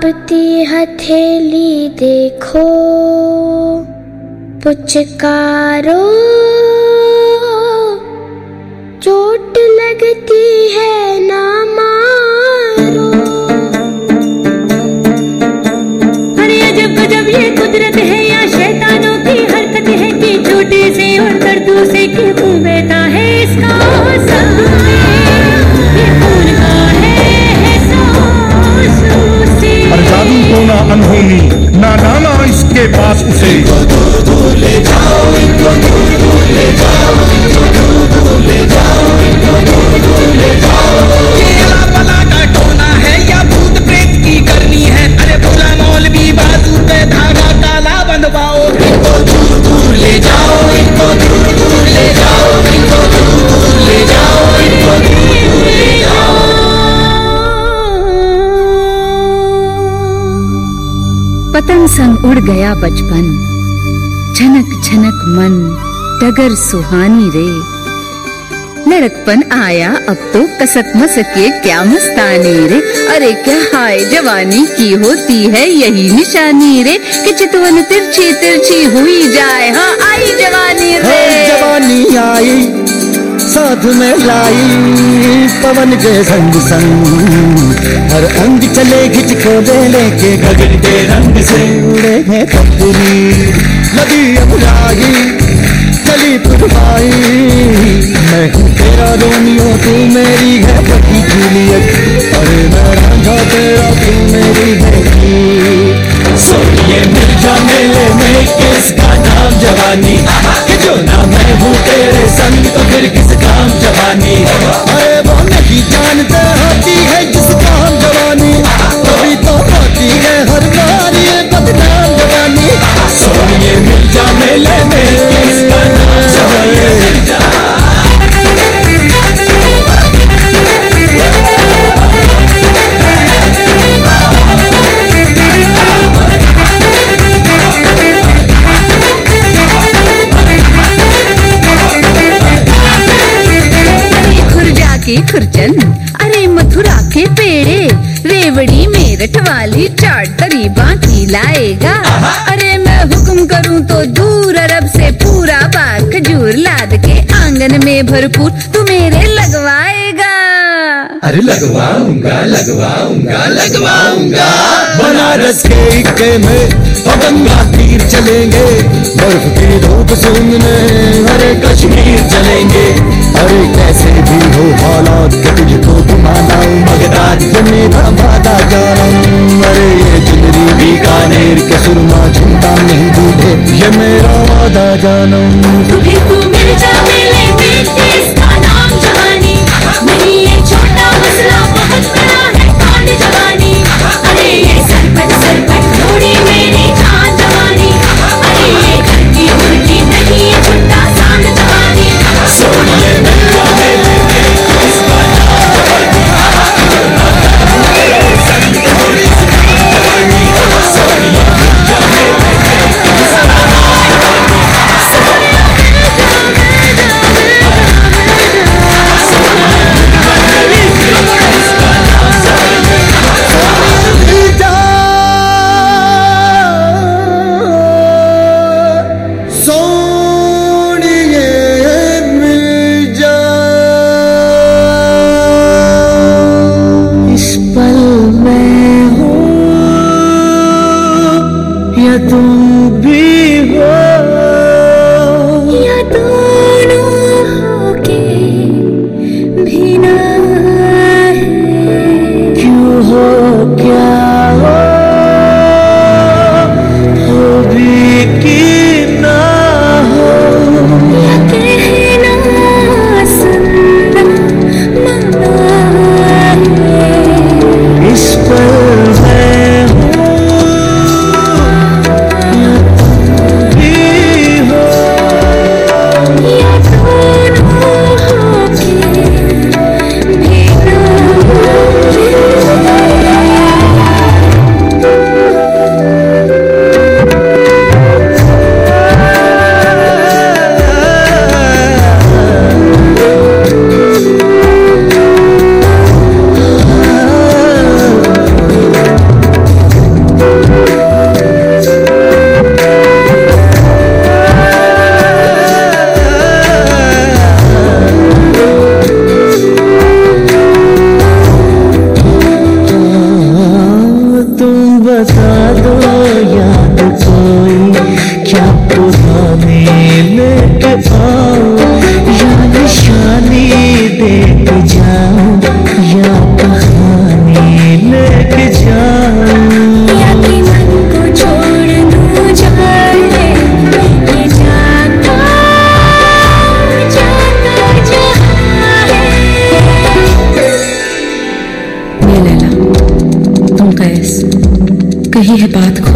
सी हथेली देखो पुचकारो। चोट लगती है ना मारो नाना इसके पास पतंग संग उड़ गया बचपन। झनक झनक मन, टगर सुहानी रे। लड़कपन आया, अब तो कसक मसके क्या मस्तानी रे। अरे क्या हाय, जवानी की होती है यही निशानी रे। कि चितवन तिरछी तिरछी हुई जाए हाँ आई जवानी रे। जवानी आई। साथ में लाई, पवन के संग संग। हर अंग चले खिंच को दे लेके गगन के रंग से उड़े हैं कपूरी नदी अबुलाई चली पुरवाई। मैं हूँ तेरा रोमियो, तू मेरी है बड़ी जूलियट अरे मैं रांझा, तेरा तू मेरी है सोनिए, मिर्ज़ा मेले में किसका नाम जवानी? कि जो ना मैं हूँ तेरे संग तो फिर किस काम, जवानी? अरे वो नहीं जानते होती लाएगा। अरे मैं हुक्म करूँ तो दूर अरब से पूरा बाग खजूर लाद के आँगन में भरपूर तू मेरे लगवाएगा। अरे लगवाऊँगा लगवाऊँगा लगवाऊँगा। बनारस के इक्के में गंगा तीर चलेंगे। बर्फ़ की धूप सूंघने अरे कश्मीर चलेंगे अरे कैसे भी हो हालात तुझको घुमाना बगदाद ये मेरा वादा जानम अरे ज़िंदगी बीकानेर के सुरमा चिंता नहीं दूधे। ये मेरा वादा जानम तू मिल तू मेले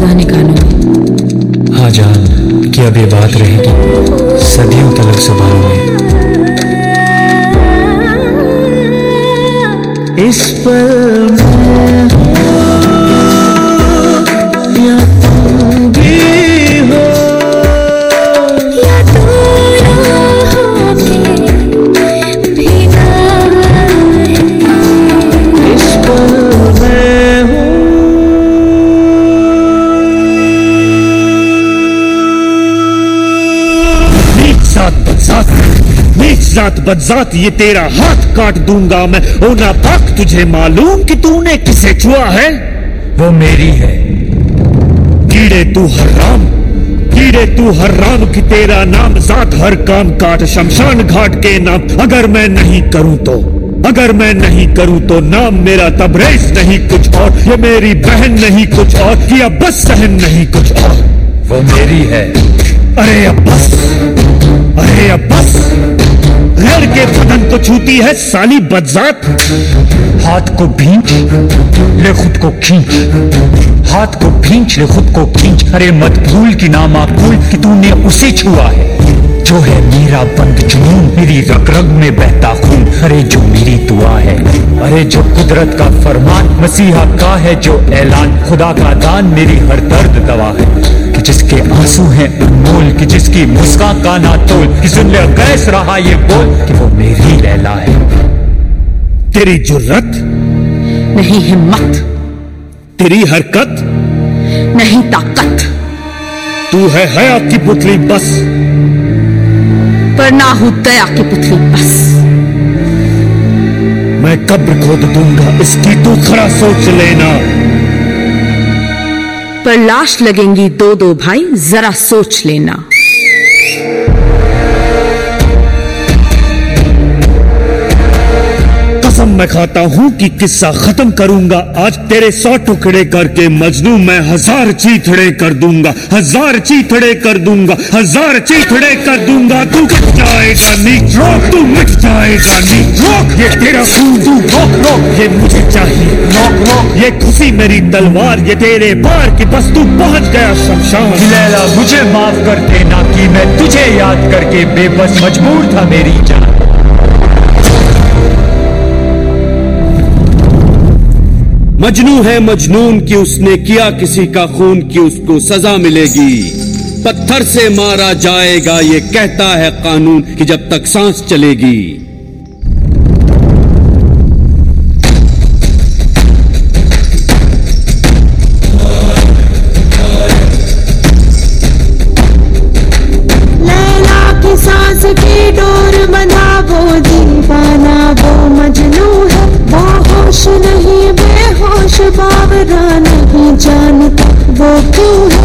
है खुदा ने कानू। में हाँ जान कि अब ये बात रहेगी। सदियों तलक जुबानों में इस पल जात बदजात ये तेरा हाथ काट दूँगा मैं। ओ ना पाक तुझे मालूम कि तूने किसे छुआ है? वो मेरी है। कीड़े तू हर राम कीड़े तू हर्राम की तेरा नाम जात हर काम काट शमशान घाट के नाम। अगर मैं नहीं करूँ तो अगर मैं नहीं करूँ तो नाम मेरा तबरेज नहीं कुछ और ये मेरी बहन नहीं कुछ और कि अब बस सहन नहीं कुछ और। वो मेरी है। अरे अब बस अरे अब घर के बदन को छूती है साली बदजात। हाथ को भींच, ले खुद को खींच। हाथ को भींच, ले खुद को खींच। अरे मत भूल कि ना माकूल कि तूने उसे छुआ है। जो है मेरा बंद जुनून, मेरी रग रग में बहता खून। अरे जो मेरी दुआ है, अरे जो कुदरत का फरमान। मसीहा का है जो ऐलान, खुदा का दान, मेरी हर दर्द दवा है। कि जिसके आँसू हैं अनमोल कि जिसकी मुस्कान का ना तोल कि सुन ले कैस रहा ये बोल कि वो मेरी लैला है। तेरी जुर्रत नहीं हिम्मत। तेरी हरकत नहीं ताकत। तू है हयात की पुतली बस। पर ना हो दया की पुतली बस। मैं कब्र खोद दूँगा इसकी तू खरा सोच लेना। पर लाश लगेंगी दो दो भाई जरा सोच लेना। कसम मैं खाता हूँ कि किस्सा खत्म करूँगा। आज तेरे सौ टुकड़े करके मजनू मैं हज़ार चीथड़े कर दूँगा। हज़ार चीथड़े कर दूँगा। हज़ार चीथड़े कर दूँगा। तू मिट जाएगा नी रोक तू मिट जाएगा नी रोक ये तेरा खून, तू रोक रोक ये मुझे चाहिए। रोक रोक ये खुशी मेरी तलवार। ये तेरे बार की बस तू पहुँच गया, शमशान। लैला, मुझे माफ़ कर देना कि मैं तुझे याद करके बेबस मजबूर था मेरी जान। मजनू है मजनून की उसने किया किसी का खून की उसको सजा मिलेगी। पत्थर से मारा जाएगा, ये कहता है कानून कि जब तक सांस चलेगी। जानता वो क्यों है?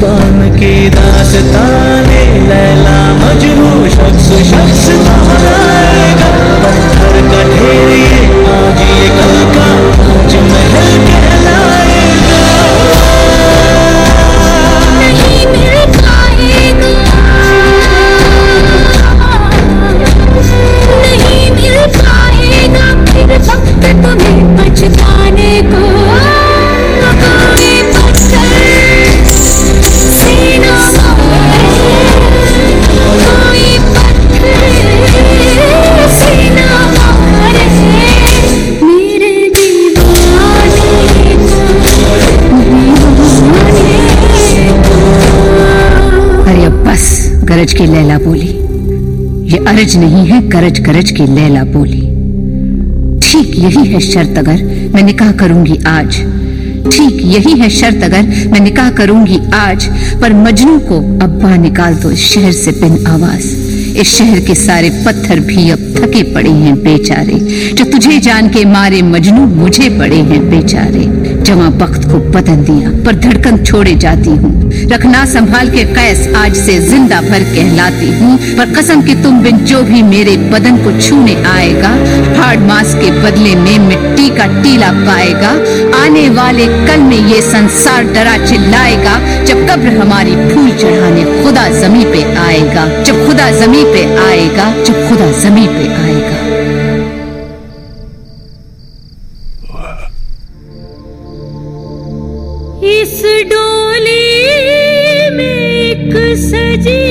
ज़ुबान की दास्ताने गरज के लैला बोली। ये अरज नहीं है गरज गरज के लैला बोली। ठीक यही है शर्त अगर मैं निकाह करूँगी आज। ठीक यही है शर्त अगर मैं निकाह करूँगी आज। पर मजनू को अब्बा निकाल दो इस शहर से बिन आवाज़। इस शहर के सारे पत्थर भी अब थके पड़े हैं बेचारे। जो तुझे जान के मारे मजनू, मुझे पड़े हैं बेचारे। जमा वक्त को बदल दिया, पर धड़कन छोड़े जाती हूँ। रखना संभाल के कैस आज से ज़िंदा भर कहलाती हूँ। पर कसम कि तुम बिन जो भी मेरे बदन को छूने आएगा, हाड़ मास के बदले में मिट्टी का टीला पाएगा। आने वाले कल में ये संसार डरा चिल्लाएगा, जब कब्र हमारी फूल चढ़ाने खुदा जमी पे आएगा। जब खुदा जमी पे आएगा जो खुदा जमी पे आएगा। इस डोली में एक सजी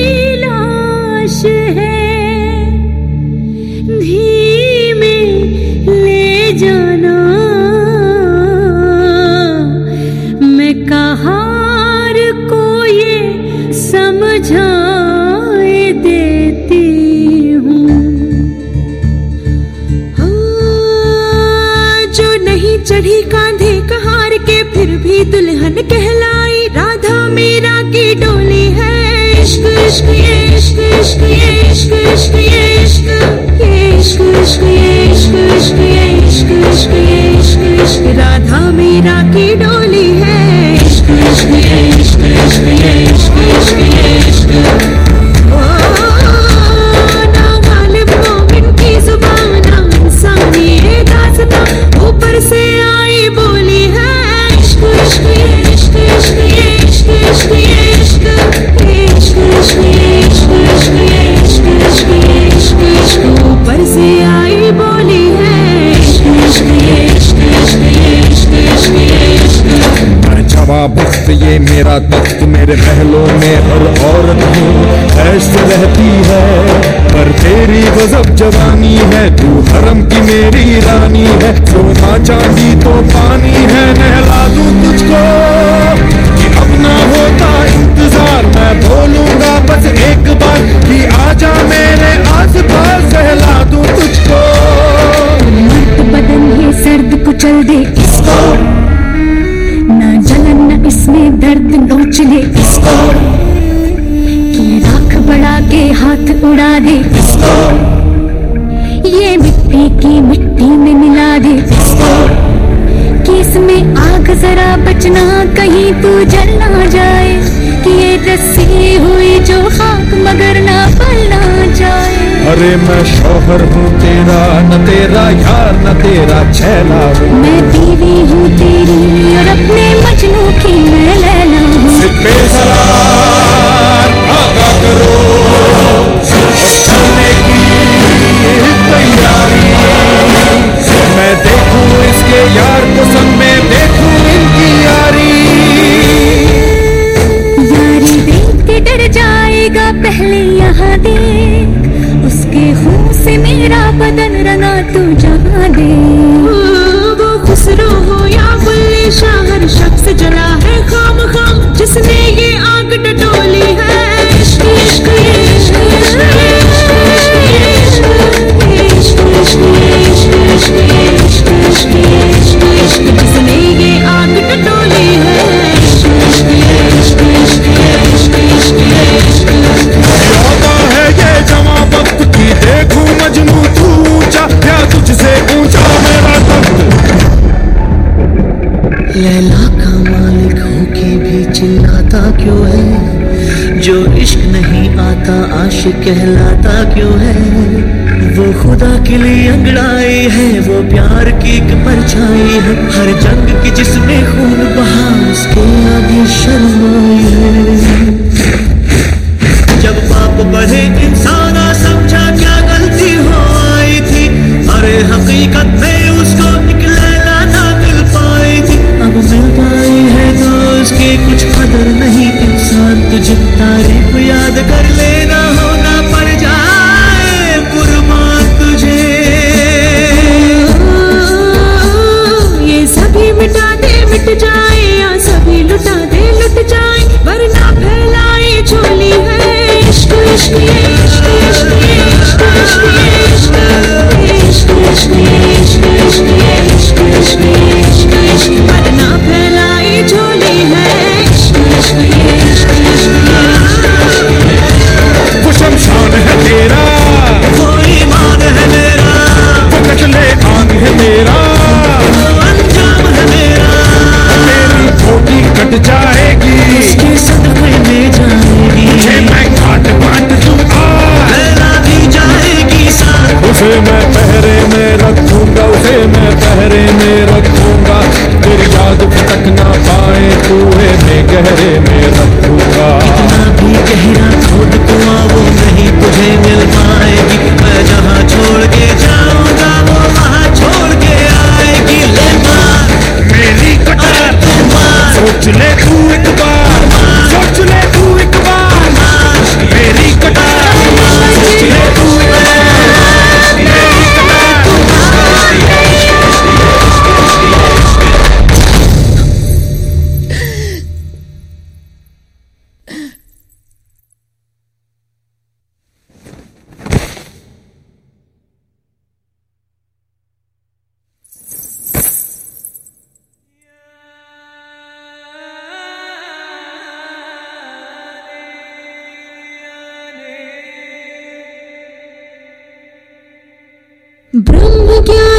ये मेरा तख्त मेरे पहलों में हर औरत ऐसे रहती है, पर तेरी गजब जवानी है। तू हरम की मेरी रानी है। सोना चांदी तो पानी है। नहला दू तुझको कि अब ना होता इंतज़ार। मैं बोलूँगा बस एक बार कि आजा मेरे आस पास सहला दू तुझको। बदन है सर्द कुचल दे नोच ले इसको राख बढ़ा के हाथ उड़ा दे। ये मिट्टी की मिट्टी में मिला दे। इसको कि इसमें आग जरा बचना, कहीं तू जल ना जाए। कि ये रस्सी हुई जो खाक मगर ना पलना जाए। अरे मैं शोहर हूँ तेरा न तेरा यार न तेरा छैला मैं बीवी हूँ तेरी और अपने मजनू की मैं लैला हूँ। सिपे सलार आगा करो। लिए अंगड़ाई है वो प्यार की एक Krishna. Come again.